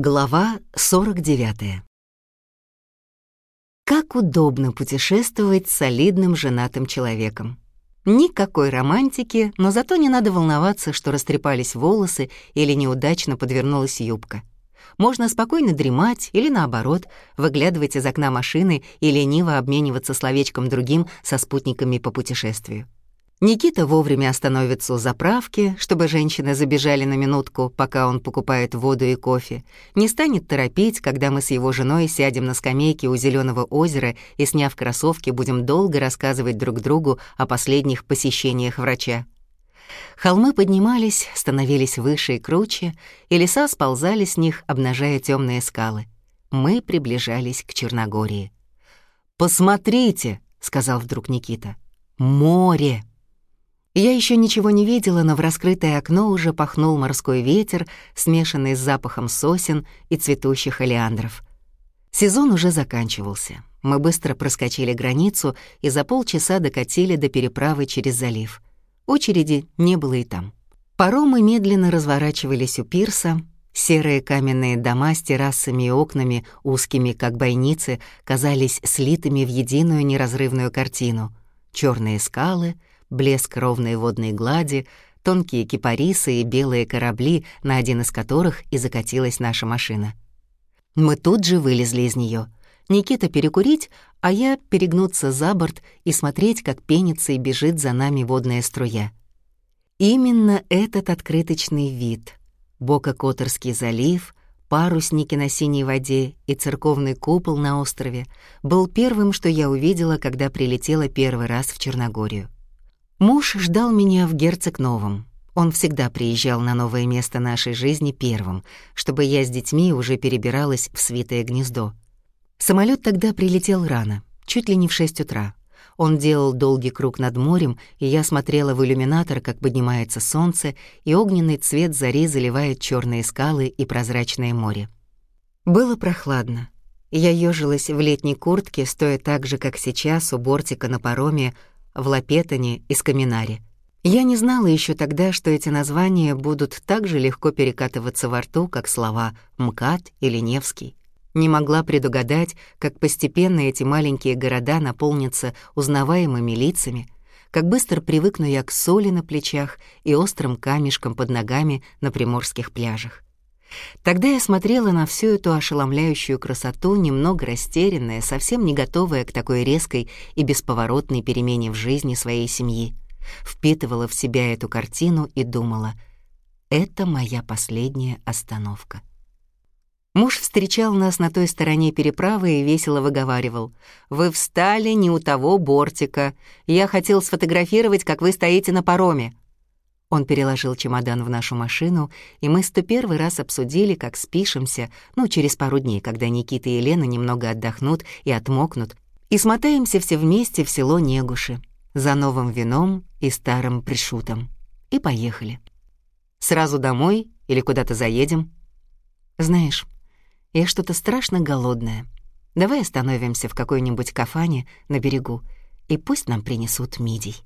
Глава 49. Как удобно путешествовать с солидным женатым человеком. Никакой романтики, но зато не надо волноваться, что растрепались волосы или неудачно подвернулась юбка. Можно спокойно дремать или, наоборот, выглядывать из окна машины и лениво обмениваться словечком другим со спутниками по путешествию. Никита вовремя остановится у заправки, чтобы женщины забежали на минутку, пока он покупает воду и кофе, не станет торопить, когда мы с его женой сядем на скамейке у зеленого озера и, сняв кроссовки, будем долго рассказывать друг другу о последних посещениях врача. Холмы поднимались, становились выше и круче, и леса сползали с них, обнажая темные скалы. Мы приближались к Черногории. «Посмотрите!» — сказал вдруг Никита. «Море!» Я еще ничего не видела, но в раскрытое окно уже пахнул морской ветер, смешанный с запахом сосен и цветущих олеандров. Сезон уже заканчивался. Мы быстро проскочили границу и за полчаса докатили до переправы через залив. Очереди не было и там. Паромы медленно разворачивались у пирса, серые каменные дома с террасами и окнами, узкими как бойницы, казались слитыми в единую неразрывную картину. Черные скалы — блеск ровной водной глади, тонкие кипарисы и белые корабли, на один из которых и закатилась наша машина. Мы тут же вылезли из нее. Никита перекурить, а я перегнуться за борт и смотреть, как пенится и бежит за нами водная струя. Именно этот открыточный вид — Бока-Которский залив, парусники на синей воде и церковный купол на острове — был первым, что я увидела, когда прилетела первый раз в Черногорию. Муж ждал меня в Герцог Новом. Он всегда приезжал на новое место нашей жизни первым, чтобы я с детьми уже перебиралась в свитое гнездо. Самолет тогда прилетел рано, чуть ли не в шесть утра. Он делал долгий круг над морем, и я смотрела в иллюминатор, как поднимается солнце, и огненный цвет зари заливает черные скалы и прозрачное море. Было прохладно. Я ёжилась в летней куртке, стоя так же, как сейчас, у бортика на пароме, в Лапетане и Скаминаре. Я не знала еще тогда, что эти названия будут так же легко перекатываться во рту, как слова «МКАД» или «Невский». Не могла предугадать, как постепенно эти маленькие города наполнятся узнаваемыми лицами, как быстро привыкну я к соли на плечах и острым камешкам под ногами на приморских пляжах. Тогда я смотрела на всю эту ошеломляющую красоту, немного растерянная, совсем не готовая к такой резкой и бесповоротной перемене в жизни своей семьи. Впитывала в себя эту картину и думала, это моя последняя остановка. Муж встречал нас на той стороне переправы и весело выговаривал. «Вы встали не у того бортика. Я хотел сфотографировать, как вы стоите на пароме. Он переложил чемодан в нашу машину, и мы сто первый раз обсудили, как спишемся, ну, через пару дней, когда Никита и Елена немного отдохнут и отмокнут, и смотаемся все вместе в село Негуши за новым вином и старым пришутом. И поехали. Сразу домой или куда-то заедем? Знаешь, я что-то страшно голодная. Давай остановимся в какой-нибудь кафане на берегу, и пусть нам принесут мидий.